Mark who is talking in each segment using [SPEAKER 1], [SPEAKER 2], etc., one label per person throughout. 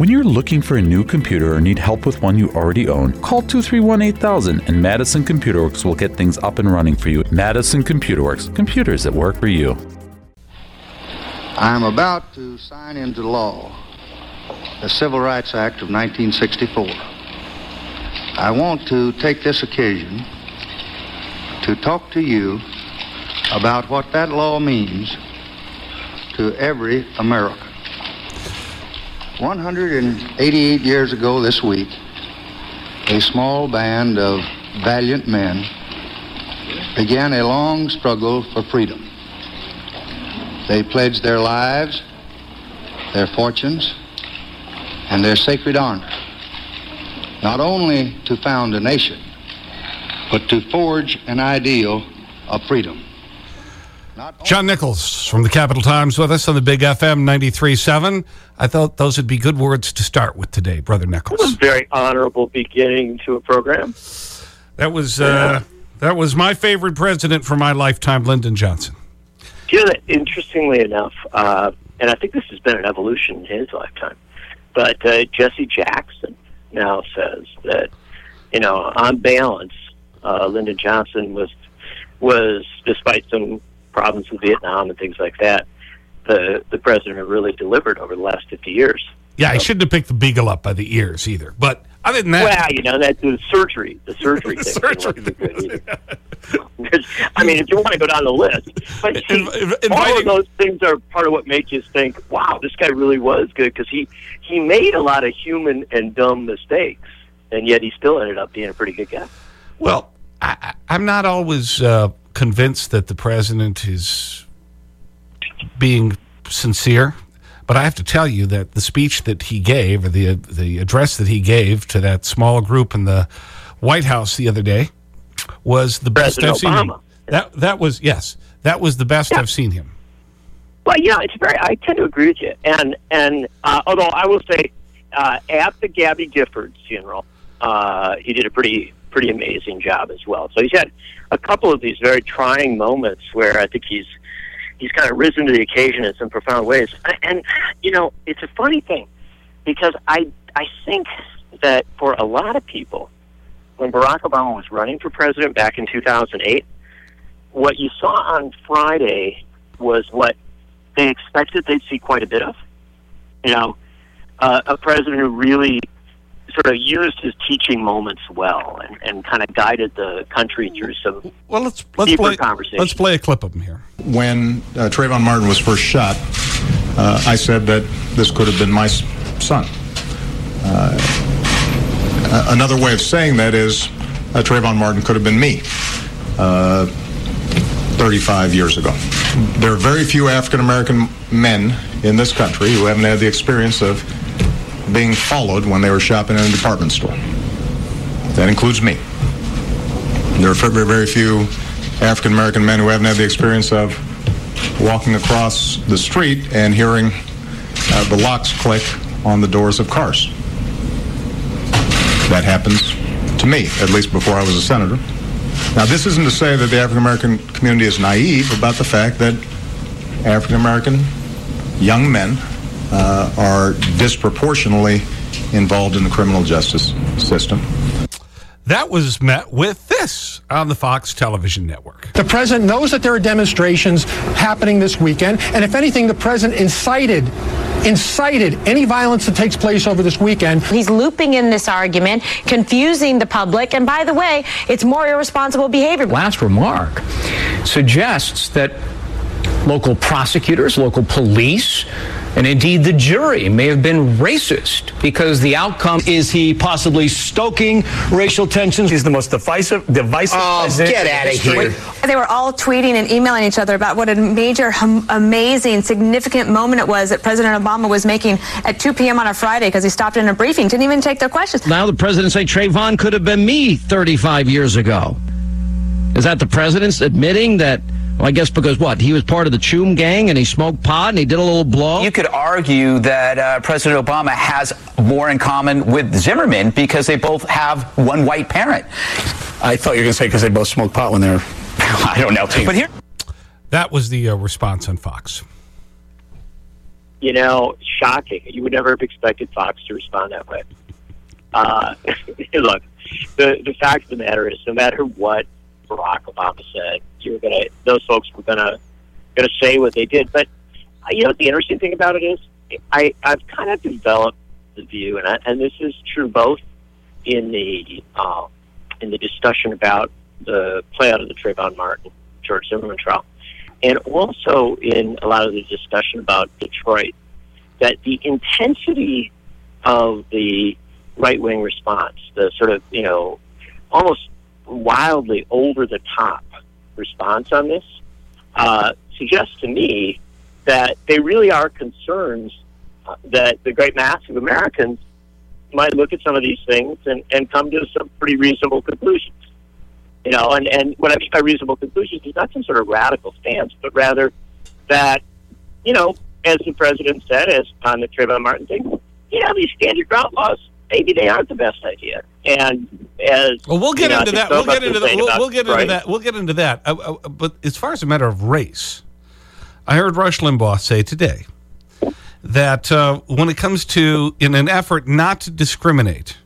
[SPEAKER 1] When you're looking for a new computer or need help with one you already own, call 231 8000 and Madison Computer Works will get things up and running for you. Madison Computer Works, computers that work for you.
[SPEAKER 2] I'm about to sign into law the Civil Rights Act of 1964. I want to take this occasion to talk to you about what that law means to every American. 188 years ago this week, a small band of valiant men began a long struggle for freedom. They pledged their lives, their fortunes, and their sacred honor, not only to found a nation, but to forge an ideal of freedom.
[SPEAKER 3] John Nichols from the Capital Times with us on the Big FM 93.7. I thought those would be good words to start with today, Brother Nichols.
[SPEAKER 4] It was a very honorable beginning to a program.
[SPEAKER 3] That was, uh, that was my favorite president for my lifetime, Lyndon Johnson.
[SPEAKER 4] You know, interestingly enough, uh, and I think this has been an evolution in his lifetime, but uh, Jesse Jackson now says that, you know, on balance, uh, Lyndon Johnson was, was, despite some problems with Vietnam and things like that, the, the president really delivered over the last 50 years.
[SPEAKER 3] Yeah, I shouldn't have picked the beagle up by the ears either. But other than that.
[SPEAKER 4] Well, you know, that's the surgery. The surgery
[SPEAKER 3] the
[SPEAKER 4] thing.
[SPEAKER 3] surgery.
[SPEAKER 4] I mean, if you want to go down the list. But see,
[SPEAKER 3] Inv-
[SPEAKER 4] all
[SPEAKER 3] inviting-
[SPEAKER 4] of those things are part of what makes you think, wow, this guy really was good because he, he made a lot of human and dumb mistakes, and yet he still ended up being a pretty good guy.
[SPEAKER 3] Well, I, I- I'm not always uh, convinced that the president is being sincere. But I have to tell you that the speech that he gave, or the, the address that he gave to that small group in the White House the other day, was the best
[SPEAKER 4] President
[SPEAKER 3] I've seen him. That, that was, yes, that was the best I've seen him.
[SPEAKER 4] Well, you know, it's very. I tend to agree with you, and and uh, although I will say, uh, at the Gabby Giffords funeral, uh, he did a pretty pretty amazing job as well. So he's had a couple of these very trying moments where I think he's he's kind of risen to the occasion in some profound ways. And you know, it's a funny thing because I I think that for a lot of people, when Barack Obama was running for president back in 2008, what you saw on Friday was what they expected they'd see quite a bit of. You know, uh, a president who really sort of used his teaching moments well and, and kind of guided the country through some
[SPEAKER 3] Well, let's, let's,
[SPEAKER 4] deeper
[SPEAKER 3] play,
[SPEAKER 4] conversation.
[SPEAKER 3] let's play a clip of him here.
[SPEAKER 5] When uh, Trayvon Martin was first shot, uh, I said that this could have been my son. Uh, another way of saying that is uh, Trayvon Martin could have been me uh, 35 years ago. There are very few African American men in this country who haven't had the experience of being followed when they were shopping in a department store. That includes me. There are very, very few African American men who haven't had the experience of walking across the street and hearing uh, the locks click on the doors of cars. That happens to me, at least before I was a senator. Now, this isn't to say that the African American community is naive about the fact that African American young men uh, are disproportionately involved in the criminal justice system.
[SPEAKER 3] That was met with this on the Fox television network.
[SPEAKER 6] The president knows that there are demonstrations happening this weekend, and if anything, the president incited incited any violence that takes place over this weekend.
[SPEAKER 7] He's looping in this argument, confusing the public, and by the way, it's more irresponsible behavior.
[SPEAKER 8] last remark suggests that local prosecutors, local police, and indeed the jury may have been racist because the outcome
[SPEAKER 9] Is he possibly stoking racial tensions? He's the most divisive, divisive
[SPEAKER 10] Oh,
[SPEAKER 9] president.
[SPEAKER 10] get
[SPEAKER 9] in
[SPEAKER 10] outta
[SPEAKER 9] history.
[SPEAKER 10] here.
[SPEAKER 11] They were all tweeting and emailing each other about what a major, hum, amazing, significant moment it was that President Obama was making at 2 p.m. on a Friday because he stopped in a briefing, didn't even take their questions.
[SPEAKER 9] Now the president say Trayvon could have been me 35 years ago. Is that the president's admitting that? Well, I guess because what? He was part of the Choom gang and he smoked pot and he did a little blow.
[SPEAKER 10] You could argue that uh, President Obama has more in common with Zimmerman because they both have one white parent.
[SPEAKER 9] I thought you were going to say because they both smoked pot when they were.
[SPEAKER 10] I don't know. But here,
[SPEAKER 3] That was the uh, response on Fox.
[SPEAKER 4] you know, shocking. You would never have expected Fox to respond that way. Uh, look, the the fact of the matter is, no matter what Barack Obama said, you were gonna those folks were gonna gonna say what they did. But uh, you know, the interesting thing about it is, I I've kind of developed the view, and I, and this is true both in the uh, in the discussion about the play out of the Trayvon Martin George Zimmerman trial, and also in a lot of the discussion about Detroit, that the intensity of the right wing response, the sort of, you know, almost wildly over the top response on this, uh, suggests to me that they really are concerns uh, that the great mass of Americans might look at some of these things and, and come to some pretty reasonable conclusions. You know, and, and what I mean by reasonable conclusions is not some sort of radical stance, but rather that, you know, as the president said, as on the Trayvon Martin thing, you know, these stand your ground laws maybe they aren't the best idea. And as
[SPEAKER 3] well, we'll get
[SPEAKER 4] you know,
[SPEAKER 3] into that. We'll get into that. We'll, we'll get into
[SPEAKER 4] Detroit.
[SPEAKER 3] that. We'll get into that. Uh, uh, but as far as a matter of race, I heard Rush Limbaugh say today that uh, when it comes to, in an effort not to discriminate,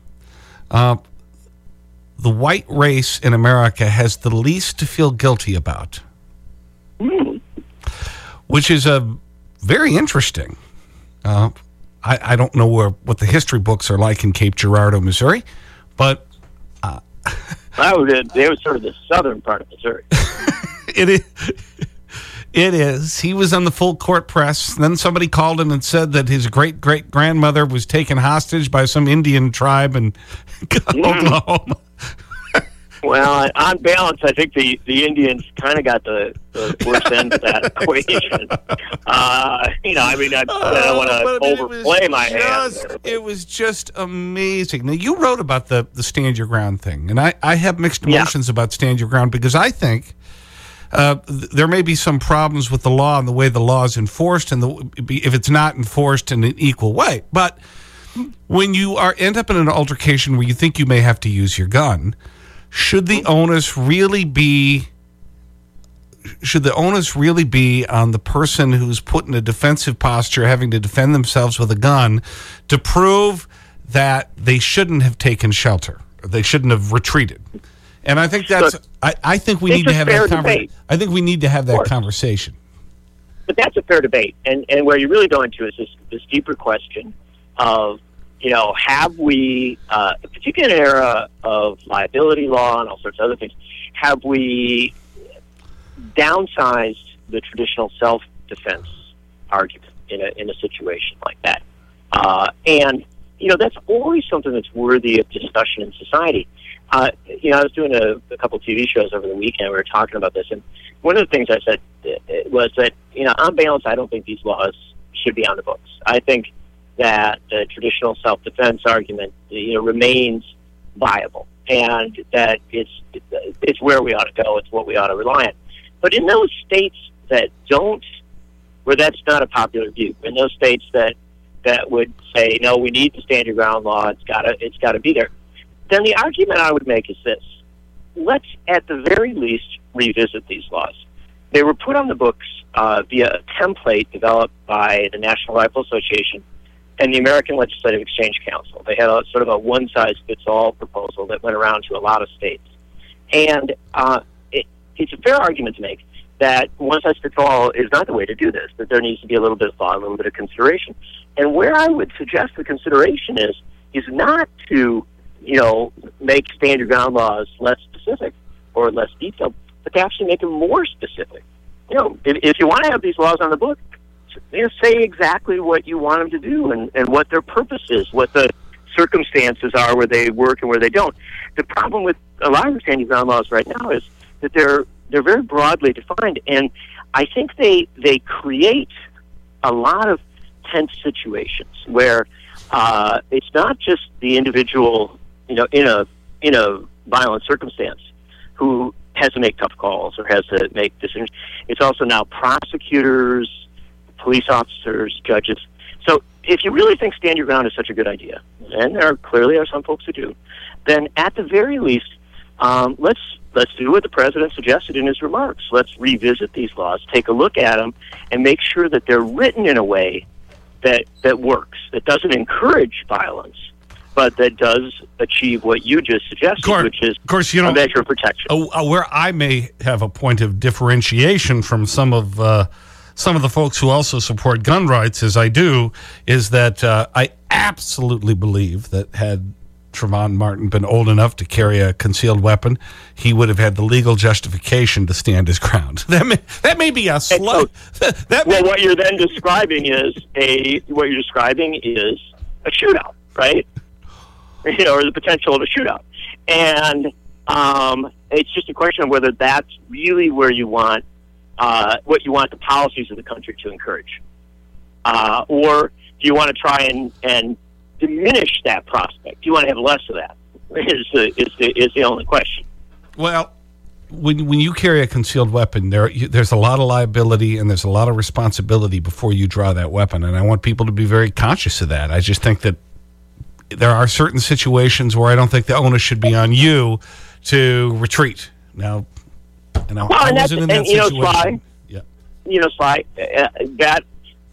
[SPEAKER 3] uh, the white race in America has the least to feel guilty about, which is a very interesting. Uh, I, I don't know where, what the history books are like in Cape Girardeau, Missouri, but
[SPEAKER 4] That was it. They were sort of the southern part of Missouri.
[SPEAKER 3] it is. It is. He was on the full court press. Then somebody called him and said that his great great grandmother was taken hostage by some Indian tribe in Oklahoma.
[SPEAKER 4] Well, on balance, I think the, the Indians kind of got the, the worst end of that equation. Uh, you know, I mean, I, I don't want
[SPEAKER 3] I mean,
[SPEAKER 4] to overplay my hand.
[SPEAKER 3] just- It was just amazing. Now, you wrote about the, the stand your ground thing, and I, I have mixed
[SPEAKER 4] Yeah.
[SPEAKER 3] emotions about stand your ground because I think uh, th- there may be some problems with the law and the way the law is enforced and the, if it's not enforced in an equal way. But when you are end up in an altercation where you think you may have to use your gun, should the onus really be should the onus really be on the person who's put in a defensive posture having to defend themselves with a gun to prove that they shouldn't have taken shelter they shouldn't have retreated? And i think that's I, I think we need to have that conversation i think we need to have that conversation.
[SPEAKER 4] But that's a fair debate. And and where you really go into is this this deeper question of you know have we, uh, particularly in an era of liability law and all sorts of other things, have we downsized the traditional self defense argument in a in a situation like that? Uh, and you know that's always something that's worthy of discussion in society. Uh, you know, I was doing a, a couple TV shows over the weekend. We were talking about this, and one of the things I said uh, was that you know, on balance, I don't think these laws should be on the books. I think that the traditional self-defense argument, you know, remains viable, and that it's it's where we ought to go. It's what we ought to rely on. But in those states that don't, where that's not a popular view, in those states that that would say, no, we need the stand your ground law. It's gotta it's gotta be there. Then the argument I would make is this: let's at the very least revisit these laws. They were put on the books uh, via a template developed by the National Rifle Association and the American Legislative Exchange Council. They had a sort of a one size fits all proposal that went around to a lot of states. And uh, it, it's a fair argument to make that one size fits all is not the way to do this, that there needs to be a little bit of thought, a little bit of consideration. And where I would suggest the consideration is, is not to, you know, make stand your ground laws less specific or less detailed, but to actually make them more specific. You know, if, if you want to have these laws on the book, you know, say exactly what you want them to do and, and what their purpose is, what the circumstances are where they work and where they don't. The problem with a lot of the ground laws right now is that they're they're very broadly defined, and I think they they create a lot of tense situations where uh, it's not just the individual, you know, in a in a violent circumstance who has to make tough calls or has to make decisions. It's also now prosecutors, police officers, judges. So if you really think stand your ground is such a good idea, and there are, clearly are some folks who do, then at the very least, um, let's let's do what the president suggested in his remarks. Let's revisit these laws, take a look at them, and make sure that they're written in a way that that works, that doesn't encourage violence, but that does achieve what you just suggested,
[SPEAKER 3] Course-
[SPEAKER 4] which is
[SPEAKER 3] of course, you know-
[SPEAKER 4] a measure of protection.
[SPEAKER 3] Uh, uh, where I may have a point of differentiation from some of, uh, some of the folks who also support gun rights, as I do, is that uh, I absolutely believe that had Trayvon Martin been old enough to carry a concealed weapon, he would have had the legal justification to stand his ground. That may, that may be a slight. may,
[SPEAKER 4] Well, what you're then describing is a what you're describing is a shootout, right? You know, or the potential of a shootout, and um, it's just a question of whether that's really where you want uh, what you want the policies of the country to encourage, uh, or do you want to try and and diminish that prospect? Do you want to have less of that? Is the is the is the only question.
[SPEAKER 3] Well, when, when you carry a concealed weapon, there, you, there's a lot of liability and there's a lot of responsibility before you draw that weapon. And I want people to be very conscious of that. I just think that there are certain situations where I don't think the onus should be on you to retreat. Now, and I,
[SPEAKER 4] Well,
[SPEAKER 3] I
[SPEAKER 4] and that's-
[SPEAKER 3] wasn't in that
[SPEAKER 4] and, you know. Sly,
[SPEAKER 3] yeah.
[SPEAKER 4] you know, Sly, uh, that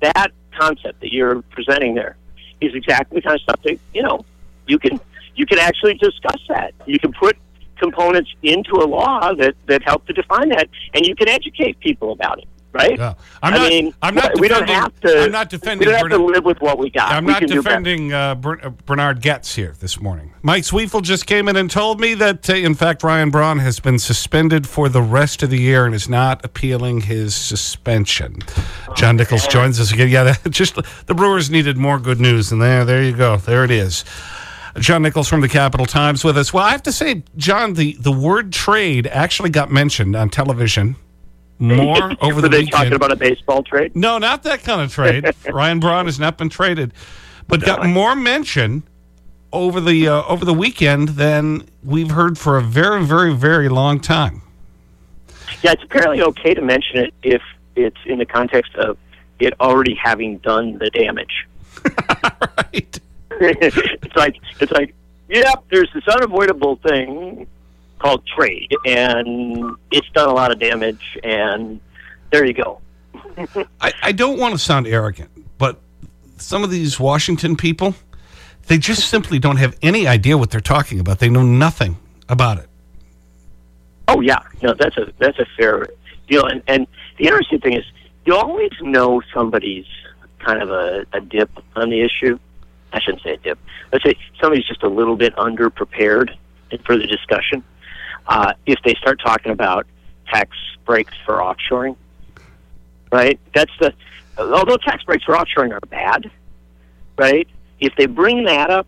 [SPEAKER 4] that concept that you're presenting there is exactly the kind of stuff that you know you can you can actually discuss that. You can put components into a law that that help to define that, and you can educate people about it. Right?
[SPEAKER 3] Yeah. I'm
[SPEAKER 4] I
[SPEAKER 3] not-
[SPEAKER 4] mean,
[SPEAKER 3] I'm not
[SPEAKER 4] we don't
[SPEAKER 3] defending-
[SPEAKER 4] have to.
[SPEAKER 3] I'm not defending
[SPEAKER 4] We don't have to live with what we got.
[SPEAKER 3] I'm
[SPEAKER 4] We
[SPEAKER 3] not
[SPEAKER 4] can do better.
[SPEAKER 3] defending uh, uh, Bernhard Goetz here this morning. Mike Sweefel just came in and told me that, uh, in fact, Ryan Braun has been suspended for the rest of the year and is not appealing his suspension. John Nichols joins us again. Yeah, that, just the Brewers needed more good news, and there, there you go. There it is. John Nichols from the Capital Times with us. Well, I have to say, John, the, the word trade actually got mentioned on television more over
[SPEAKER 4] Were
[SPEAKER 3] the
[SPEAKER 4] they
[SPEAKER 3] weekend.
[SPEAKER 4] talking about a baseball trade?
[SPEAKER 3] No, not that kind of trade. Ryan Braun has not been traded, but got more mention over the uh, over the weekend than we've heard for a very, very, very long time.
[SPEAKER 4] Yeah, it's apparently okay to mention it if it's in the context of it already having done the damage.
[SPEAKER 3] right.
[SPEAKER 4] it's like it's like, yep, there's this unavoidable thing called trade, and it's done a lot of damage, and there you go.
[SPEAKER 3] I, I don't want to sound arrogant, but some of these Washington people, they just simply don't have any idea what they're talking about. They know nothing about it.
[SPEAKER 4] Oh yeah, no, that's a that's a fair deal. And and the interesting thing is, you always know somebody's kind of a, a dip on the issue. I shouldn't say a dip. Let's say somebody's just a little bit underprepared for the discussion. Uh, if they start talking about tax breaks for offshoring, right? That's the although tax breaks for offshoring are bad, right? If they bring that up,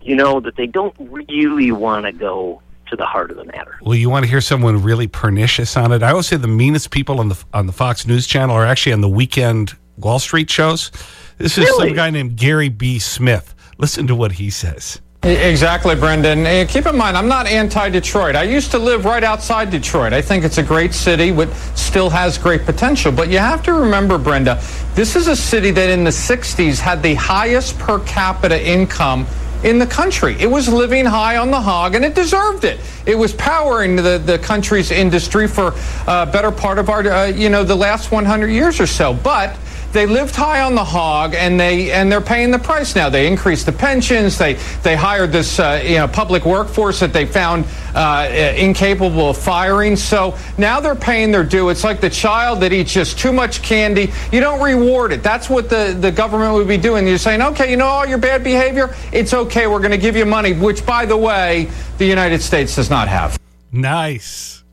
[SPEAKER 4] you know that they don't really want to go to the heart of the matter.
[SPEAKER 3] Well, you want to hear someone really pernicious on it? I always say the meanest people on the, on the Fox News channel are actually on the weekend Wall Street shows. This is
[SPEAKER 6] Really?
[SPEAKER 3] some guy named Gary B. Smith. Listen to what he says.
[SPEAKER 6] Exactly, Brendan. Uh, Keep in mind, I'm not anti-Detroit. I used to live right outside Detroit. I think it's a great city, which still has great potential. But you have to remember, Brenda, this is a city that in the 60s had the highest per capita income in the country. It was living high on the hog, and it deserved it. It was powering the, the country's industry for a better part of our, uh, you know, the last 100 years or so. But they lived high on the hog and they and they're paying the price now. They increased the pensions. They they hired this uh, you know public workforce that they found uh, incapable of firing. So now they're paying their due. It's like the child that eats just too much candy. You don't reward it. That's what the the government would be doing. You're saying okay you know all your bad behavior it's okay. We're going to give you money which by the way the united states does not have.
[SPEAKER 3] Nice.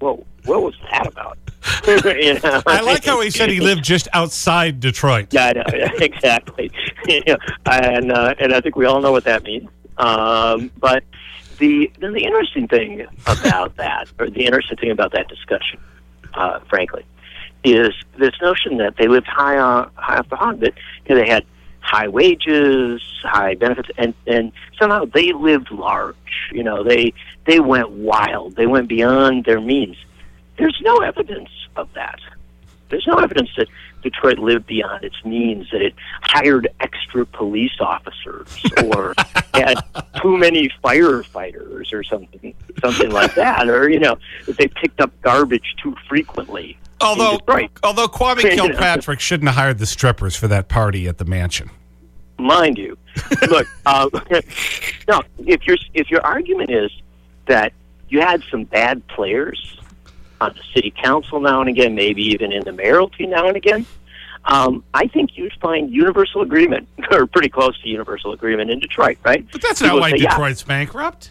[SPEAKER 4] Whoa, what was that about? You know?
[SPEAKER 3] I like how he said he lived just outside Detroit.
[SPEAKER 4] Yeah, I know, yeah, exactly. And uh, and I think we all know what that means. Um, but the then the interesting thing about that, or the interesting thing about that discussion, uh, frankly, is this notion that they lived high on high off the hog. That you know, they had high wages, high benefits, and and somehow they lived large. You know, they they went wild. They went beyond their means. There's no evidence of that. There's no evidence that Detroit lived beyond its means, that it hired extra police officers or had too many firefighters or something, something like that, or you know, that they picked up garbage too frequently.
[SPEAKER 3] Although, although Kwame Kilpatrick shouldn't have hired the strippers for that party at the mansion.
[SPEAKER 4] mind you. Look, uh, no. If your if your argument is that you had some bad players on the city council now and again, maybe even in the mayoralty now and again, um, I think you'd find universal agreement, or pretty close to universal agreement in Detroit, right?
[SPEAKER 3] But that's
[SPEAKER 4] People
[SPEAKER 3] not why
[SPEAKER 4] say, yeah,
[SPEAKER 3] Detroit's bankrupt.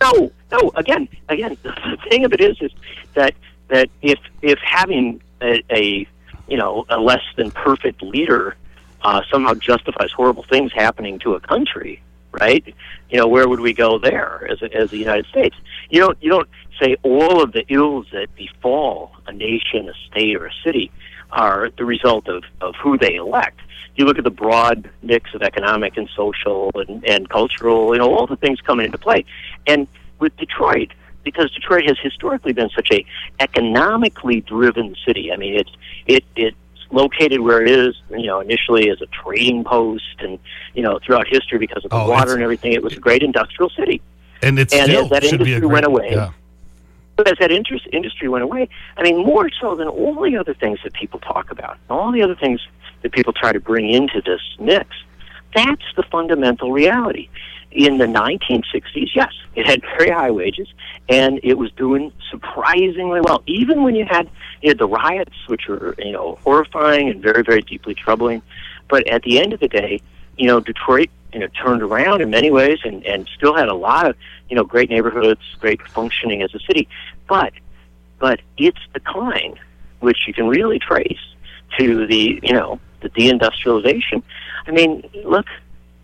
[SPEAKER 4] no, no. Again, again, the thing of it is, is that that if if having a, a you know a less than perfect leader uh, somehow justifies horrible things happening to a country, right? You know, where would we go there as a, as the United States? You don't you don't say all of the ills that befall a nation, a state, or a city are the result of of who they elect. You look at the broad mix of economic and social and, and cultural, you know, all the things coming into play. And with Detroit, because Detroit has historically been such a economically driven city. I mean, it's it it's located where it is. You know, initially as a trading post, and you know, throughout history because of the
[SPEAKER 3] Oh,
[SPEAKER 4] water and everything, it was a great industrial city.
[SPEAKER 3] And it
[SPEAKER 4] And
[SPEAKER 3] still
[SPEAKER 4] as that
[SPEAKER 3] should be a
[SPEAKER 4] industry
[SPEAKER 3] great,
[SPEAKER 4] went away,
[SPEAKER 3] Yeah.
[SPEAKER 4] But as that interest, industry went away, I mean, more so than all the other things that people talk about, all the other things that people try to bring into this mix, that's the fundamental reality. In the 1960s, yes, it had very high wages, and it was doing surprisingly well. Even when you had, you had the riots, which were you know horrifying and very, very deeply troubling, but at the end of the day, you know, Detroit, you know, turned around in many ways and, and still had a lot of, you know, great neighborhoods, great functioning as a city. But, but its decline, which you can really trace to the, you know, the deindustrialization. I mean, look,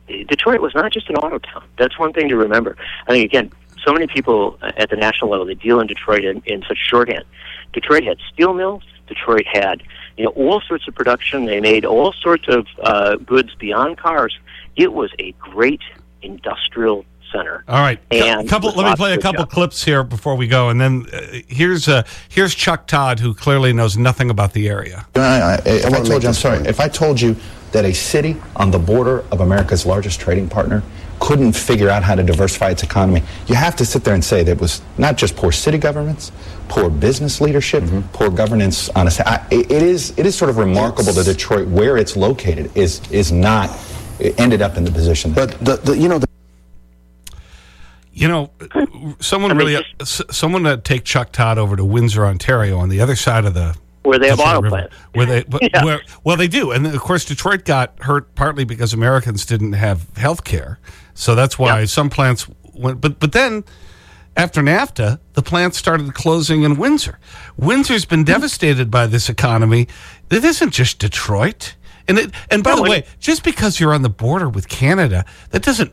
[SPEAKER 4] Detroit was not just an auto town. That's one thing to remember. I think, again, so many people at the national level, they deal in Detroit in, in such shorthand. Detroit had steel mills. Detroit had, you know, all sorts of production. They made all sorts of uh, goods beyond cars. It was a great industrial center.
[SPEAKER 3] All right. Cou-
[SPEAKER 4] And
[SPEAKER 3] couple, let me play a couple
[SPEAKER 4] jobs.
[SPEAKER 3] clips here before we go. And then uh, here's, uh, here's Chuck Todd, who clearly knows nothing about the area.
[SPEAKER 12] I, I, if I,
[SPEAKER 13] wanna
[SPEAKER 12] told you, I'm sorry,
[SPEAKER 13] point.
[SPEAKER 12] if I told you that a city on the border of America's largest trading partner couldn't figure out how to diversify its economy, you have to sit there and say that it was not just poor city governments, poor business leadership, poor governance on a. sa- I- It it is it is sort of remarkable that Detroit, where it's located, is is not it ended up in the position. That
[SPEAKER 13] But the, the you know the
[SPEAKER 3] You know, someone
[SPEAKER 4] I mean,
[SPEAKER 3] really, s- someone uh, take Chuck Todd over to Windsor, Ontario, on the other side of the
[SPEAKER 4] Where they have
[SPEAKER 3] Detroit
[SPEAKER 4] auto
[SPEAKER 3] River,
[SPEAKER 4] plants.
[SPEAKER 3] Where they, but
[SPEAKER 4] Yeah.
[SPEAKER 3] where, well, they do. And of course, Detroit got hurt partly because Americans didn't have health care. So that's why
[SPEAKER 4] Yeah.
[SPEAKER 3] some plants went, but, but then after NAFTA, the plants started closing in Windsor. Windsor's been devastated by this economy. It isn't just Detroit. And, it, and by
[SPEAKER 4] No,
[SPEAKER 3] the way, just because you're on the border with Canada, that doesn't,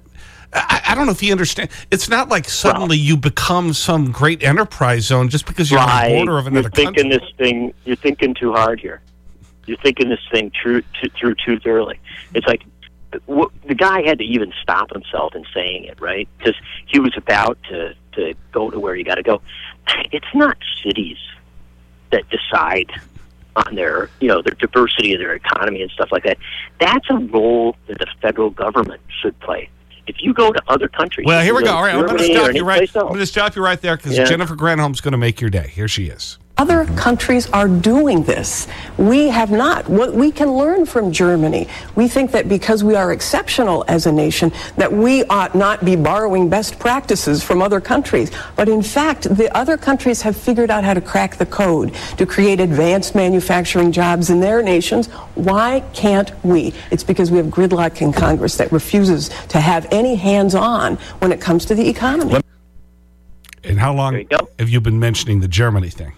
[SPEAKER 3] I, I don't know if you understand. It's not like suddenly you become some great enterprise zone just because you're on the border of
[SPEAKER 4] You're thinking
[SPEAKER 3] country.
[SPEAKER 4] this thing. You're thinking too hard here. You're thinking this thing through too, through too thoroughly. It's like the guy had to even stop himself in saying it, right? Because he was about to to go to where you got to go. It's not cities that decide on their you know their diversity of their economy and stuff like that. That's a role that the federal government should play. If you go to other countries,
[SPEAKER 3] Well, here we go. All right, I'm going to stop you right.
[SPEAKER 4] anyplace
[SPEAKER 3] I'm going to stop you right there because
[SPEAKER 4] Yeah.
[SPEAKER 3] Jennifer Granholm's going to make your day. Here she is.
[SPEAKER 14] Other countries are doing this. We have not. What we can learn from Germany. We think that because we are exceptional as a nation, that we ought not be borrowing best practices from other countries. But in fact, the other countries have figured out how to crack the code to create advanced manufacturing jobs in their nations. Why can't we? It's because we have gridlock in Congress that refuses to have any hands-on when it comes to the economy.
[SPEAKER 3] And how long
[SPEAKER 4] you
[SPEAKER 3] have you been mentioning the Germany thing?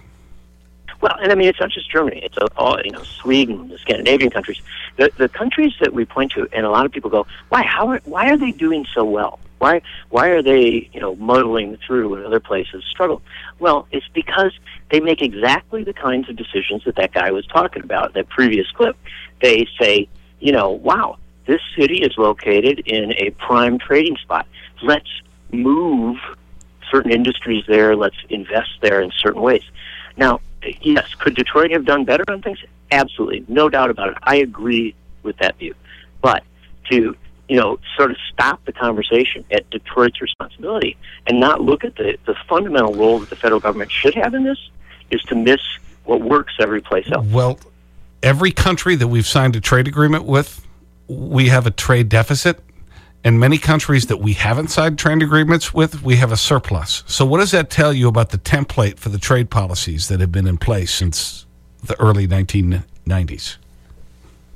[SPEAKER 4] Well, and I mean, it's not just Germany. It's all, you know, Sweden, the Scandinavian countries. The, the countries that we point to, and a lot of people go, why, how are, why are they doing so well? Why, why are they, you know, muddling through when other places struggle? Well, it's because they make exactly the kinds of decisions that that guy was talking about, that previous clip. They say, you know, wow, this city is located in a prime trading spot. Let's move certain industries there. Let's invest there in certain ways. Now, yes, could Detroit have done better on things? Absolutely, no doubt about it. I agree with that view. But to you know, sort of stop the conversation at Detroit's responsibility and not look at the, the fundamental role that the federal government should have in this is to miss what works every place else.
[SPEAKER 3] Well, every country that we've signed a trade agreement with, we have a trade deficit. And many countries that we haven't signed trade agreements with, we have a surplus. So what does that tell you about the template for the trade policies that have been in place since the early 1990s?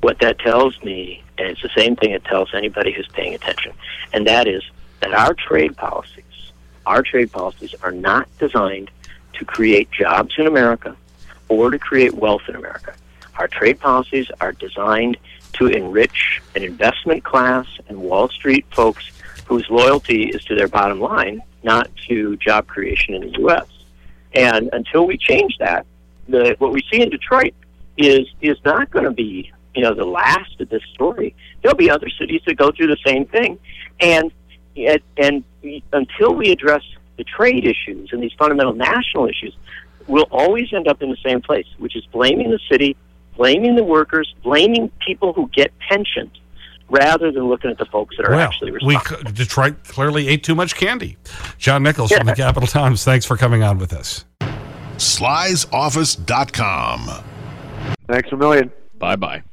[SPEAKER 4] What that tells me, and it's the same thing it tells anybody who's paying attention, and that is that our trade policies, our trade policies are not designed to create jobs in America or to create wealth in America. Our trade policies are designed to enrich an investment class and Wall Street folks whose loyalty is to their bottom line, not to job creation in the U.S. And until we change that, the, what we see in Detroit is is not going to be you know the last of this story. There'll be other cities that go through the same thing, and and until we address the trade issues and these fundamental national issues, we'll always end up in the same place, which is blaming the city blaming the workers, blaming people who get pensions, rather than looking at the folks that are
[SPEAKER 3] well,
[SPEAKER 4] actually responsible.
[SPEAKER 3] We, Detroit clearly ate too much candy. John Nichols yeah. from the Capital Times, thanks for coming on with us.
[SPEAKER 13] Sly'sOffice.com.
[SPEAKER 15] Thanks a million.
[SPEAKER 9] Bye-bye.